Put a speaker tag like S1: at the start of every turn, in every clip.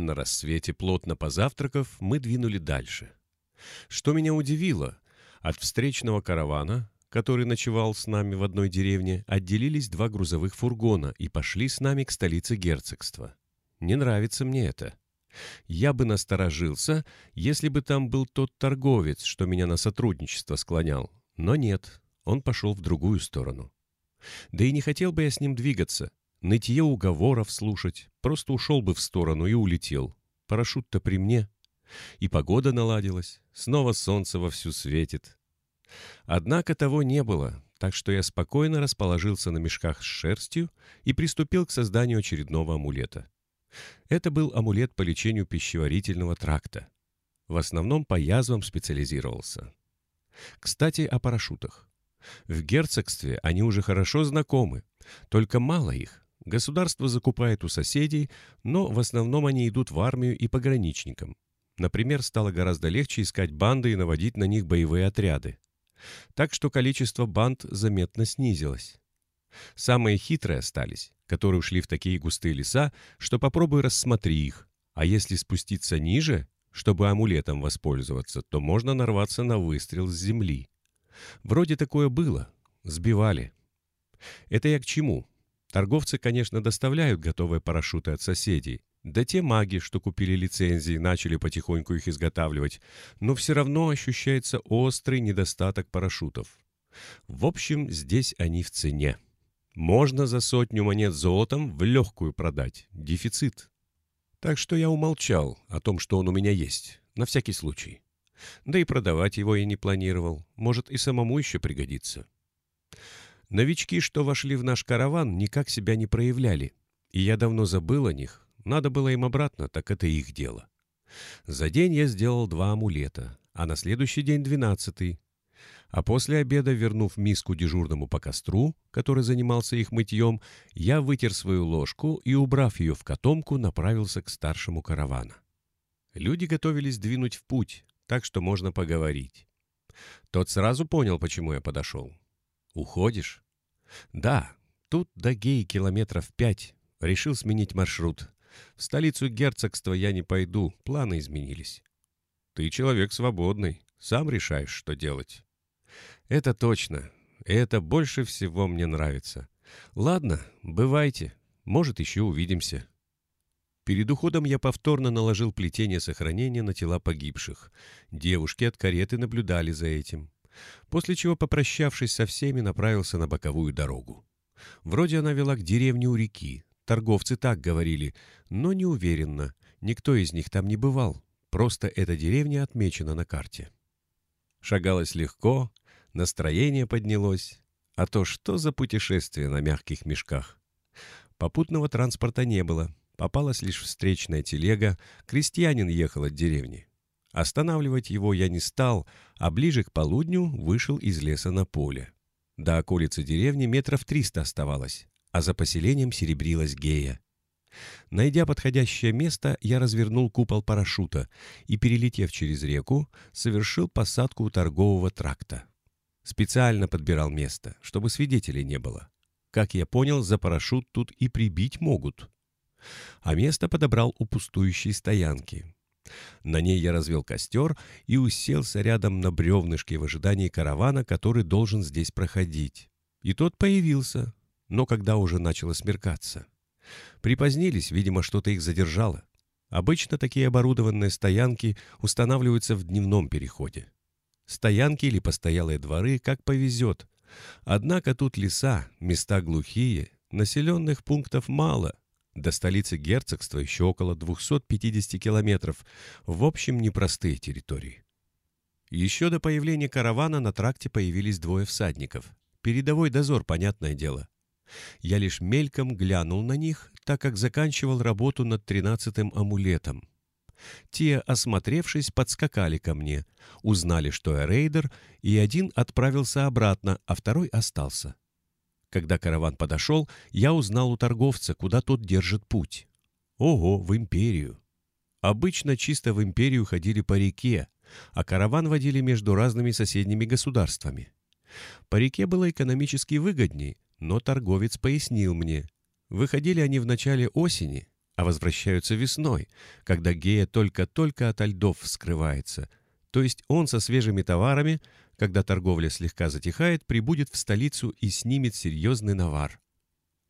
S1: На рассвете, плотно позавтракав, мы двинули дальше. Что меня удивило, от встречного каравана, который ночевал с нами в одной деревне, отделились два грузовых фургона и пошли с нами к столице герцогства. Не нравится мне это. Я бы насторожился, если бы там был тот торговец, что меня на сотрудничество склонял. Но нет, он пошел в другую сторону. Да и не хотел бы я с ним двигаться, нытье уговоров слушать, просто ушел бы в сторону и улетел. Парашют-то при мне. И погода наладилась, снова солнце вовсю светит. Однако того не было, так что я спокойно расположился на мешках с шерстью и приступил к созданию очередного амулета. Это был амулет по лечению пищеварительного тракта. В основном по язвам специализировался. Кстати, о парашютах. В герцогстве они уже хорошо знакомы, только мало их. Государство закупает у соседей, но в основном они идут в армию и пограничникам. Например, стало гораздо легче искать банды и наводить на них боевые отряды. Так что количество банд заметно снизилось. Самые хитрые остались, которые ушли в такие густые леса, что попробуй рассмотри их. А если спуститься ниже, чтобы амулетом воспользоваться, то можно нарваться на выстрел с земли. Вроде такое было. Сбивали. Это я к чему? Торговцы, конечно, доставляют готовые парашюты от соседей. Да те маги, что купили лицензии, начали потихоньку их изготавливать. Но все равно ощущается острый недостаток парашютов. В общем, здесь они в цене. Можно за сотню монет золотом в легкую продать. Дефицит. Так что я умолчал о том, что он у меня есть. На всякий случай. Да и продавать его я не планировал. Может, и самому еще пригодится. Новички, что вошли в наш караван, никак себя не проявляли. И я давно забыл о них. Надо было им обратно, так это их дело. За день я сделал два амулета, а на следующий день двенадцатый. А после обеда, вернув миску дежурному по костру, который занимался их мытьем, я вытер свою ложку и, убрав ее в котомку, направился к старшему каравана. Люди готовились двинуть в путь, так что можно поговорить. Тот сразу понял, почему я подошел. «Уходишь?» «Да, тут до Геи километров пять. Решил сменить маршрут. В столицу герцогства я не пойду, планы изменились». «Ты человек свободный, сам решаешь, что делать». Это точно. Это больше всего мне нравится. Ладно, бывайте. Может, еще увидимся. Перед уходом я повторно наложил плетение сохранения на тела погибших. Девушки от кареты наблюдали за этим. После чего, попрощавшись со всеми, направился на боковую дорогу. Вроде она вела к деревне у реки. Торговцы так говорили, но не уверенно. Никто из них там не бывал. Просто эта деревня отмечена на карте. Шагалось легко, Настроение поднялось. А то что за путешествие на мягких мешках? Попутного транспорта не было. Попалась лишь встречная телега. Крестьянин ехал от деревни. Останавливать его я не стал, а ближе к полудню вышел из леса на поле. До околицы деревни метров триста оставалось, а за поселением серебрилась гея. Найдя подходящее место, я развернул купол парашюта и, перелетев через реку, совершил посадку у торгового тракта. Специально подбирал место, чтобы свидетелей не было. Как я понял, за парашют тут и прибить могут. А место подобрал у пустующей стоянки. На ней я развел костер и уселся рядом на бревнышке в ожидании каравана, который должен здесь проходить. И тот появился, но когда уже начало смеркаться. Припозднились, видимо, что-то их задержало. Обычно такие оборудованные стоянки устанавливаются в дневном переходе стоянки или постоялые дворы, как повезет. Однако тут леса, места глухие, населенных пунктов мало. До столицы герцогства еще около 250 километров. В общем, непростые территории. Еще до появления каравана на тракте появились двое всадников. Передовой дозор, понятное дело. Я лишь мельком глянул на них, так как заканчивал работу над тринадцатым амулетом. Те, осмотревшись, подскакали ко мне, узнали, что я рейдер, и один отправился обратно, а второй остался. Когда караван подошел, я узнал у торговца, куда тот держит путь. Ого, в империю! Обычно чисто в империю ходили по реке, а караван водили между разными соседними государствами. По реке было экономически выгодней, но торговец пояснил мне. Выходили они в начале осени, а возвращаются весной, когда гея только-только ото льдов вскрывается. То есть он со свежими товарами, когда торговля слегка затихает, прибудет в столицу и снимет серьезный навар.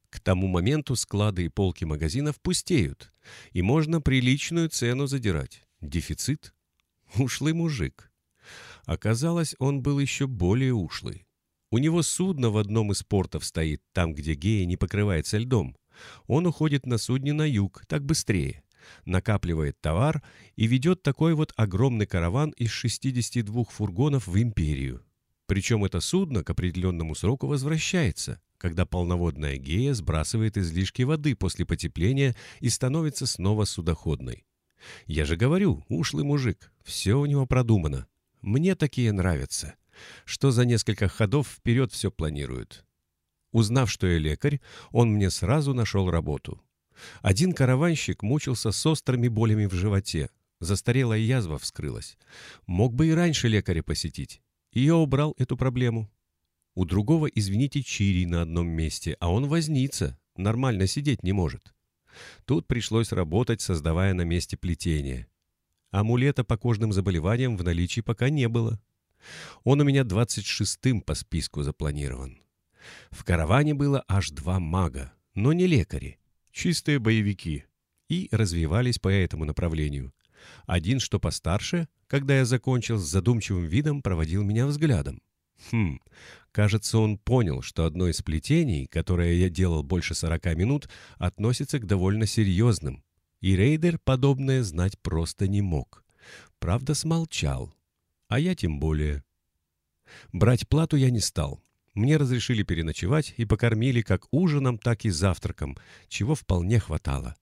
S1: К тому моменту склады и полки магазинов пустеют, и можно приличную цену задирать. Дефицит? Ушлый мужик. Оказалось, он был еще более ушлый. У него судно в одном из портов стоит, там, где гея не покрывается льдом. Он уходит на судне на юг, так быстрее. Накапливает товар и ведет такой вот огромный караван из 62 фургонов в империю. Причем это судно к определенному сроку возвращается, когда полноводная гея сбрасывает излишки воды после потепления и становится снова судоходной. Я же говорю, ушлый мужик, все у него продумано. Мне такие нравятся, что за несколько ходов вперед все планируют. Узнав, что я лекарь, он мне сразу нашел работу. Один караванщик мучился с острыми болями в животе. Застарелая язва вскрылась. Мог бы и раньше лекаря посетить. И я убрал эту проблему. У другого, извините, чирий на одном месте, а он вознится, нормально сидеть не может. Тут пришлось работать, создавая на месте плетение. Амулета по кожным заболеваниям в наличии пока не было. Он у меня двадцать шестым по списку запланирован. В караване было аж два мага, но не лекари, чистые боевики, и развивались по этому направлению. Один, что постарше, когда я закончил, с задумчивым видом проводил меня взглядом. Хм, кажется, он понял, что одно из плетений, которое я делал больше сорока минут, относится к довольно серьезным. И рейдер подобное знать просто не мог. Правда, смолчал. А я тем более. Брать плату я не стал. Мне разрешили переночевать и покормили как ужином, так и завтраком, чего вполне хватало.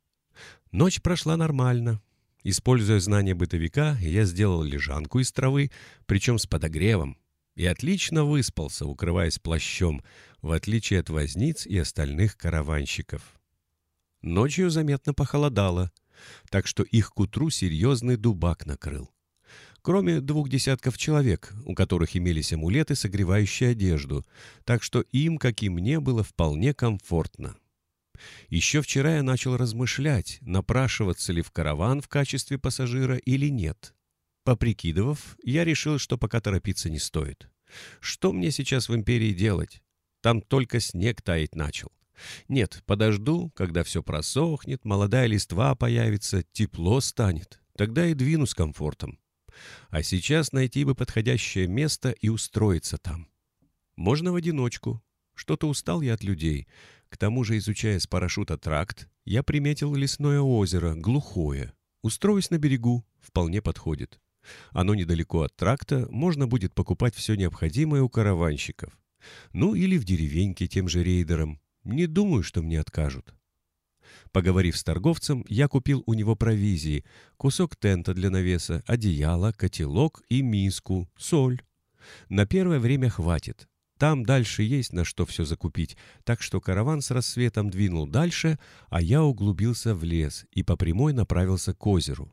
S1: Ночь прошла нормально. Используя знания бытовика, я сделал лежанку из травы, причем с подогревом, и отлично выспался, укрываясь плащом, в отличие от возниц и остальных караванщиков. Ночью заметно похолодало, так что их к утру серьезный дубак накрыл кроме двух десятков человек, у которых имелись амулеты, согревающие одежду, так что им, как и мне, было вполне комфортно. Еще вчера я начал размышлять, напрашиваться ли в караван в качестве пассажира или нет. Поприкидывав, я решил, что пока торопиться не стоит. Что мне сейчас в империи делать? Там только снег таять начал. Нет, подожду, когда все просохнет, молодая листва появится, тепло станет. Тогда и двину с комфортом. А сейчас найти бы подходящее место и устроиться там. Можно в одиночку. Что-то устал я от людей. К тому же, изучая с парашюта тракт, я приметил лесное озеро, глухое. Устроюсь на берегу, вполне подходит. Оно недалеко от тракта, можно будет покупать все необходимое у караванщиков. Ну или в деревеньке тем же рейдерам. Не думаю, что мне откажут. Поговорив с торговцем, я купил у него провизии, кусок тента для навеса, одеяло, котелок и миску, соль. На первое время хватит. Там дальше есть на что все закупить, так что караван с рассветом двинул дальше, а я углубился в лес и по прямой направился к озеру.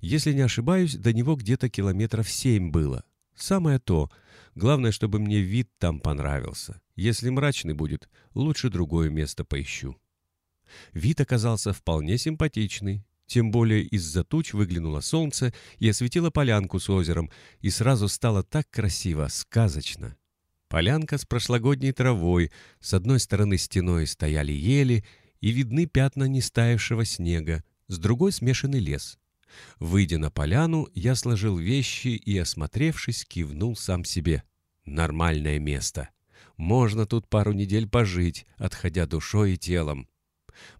S1: Если не ошибаюсь, до него где-то километров семь было. Самое то. Главное, чтобы мне вид там понравился. Если мрачный будет, лучше другое место поищу. Вид оказался вполне симпатичный. Тем более из-за туч выглянуло солнце и осветило полянку с озером, и сразу стало так красиво, сказочно. Полянка с прошлогодней травой, с одной стороны стеной стояли ели, и видны пятна нестаявшего снега, с другой смешанный лес. Выйдя на поляну, я сложил вещи и, осмотревшись, кивнул сам себе. Нормальное место. Можно тут пару недель пожить, отходя душой и телом.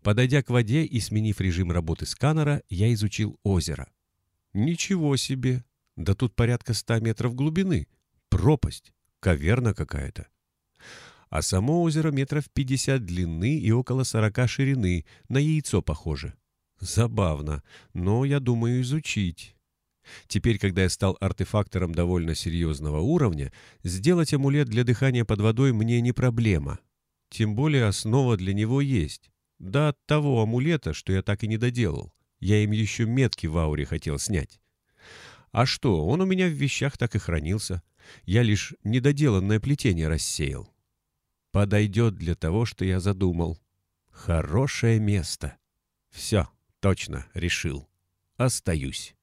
S1: Подойдя к воде и сменив режим работы сканера, я изучил озеро. Ничего себе! Да тут порядка ста метров глубины. Пропасть. Каверна какая-то. А само озеро метров пятьдесят длины и около сорока ширины. На яйцо похоже. Забавно, но я думаю изучить. Теперь, когда я стал артефактором довольно серьезного уровня, сделать амулет для дыхания под водой мне не проблема. Тем более основа для него есть. Да от того амулета, что я так и не доделал. Я им еще метки в ауре хотел снять. А что, он у меня в вещах так и хранился. Я лишь недоделанное плетение рассеял. Подойдет для того, что я задумал. Хорошее место. Все, Точно, решил. Остаюсь.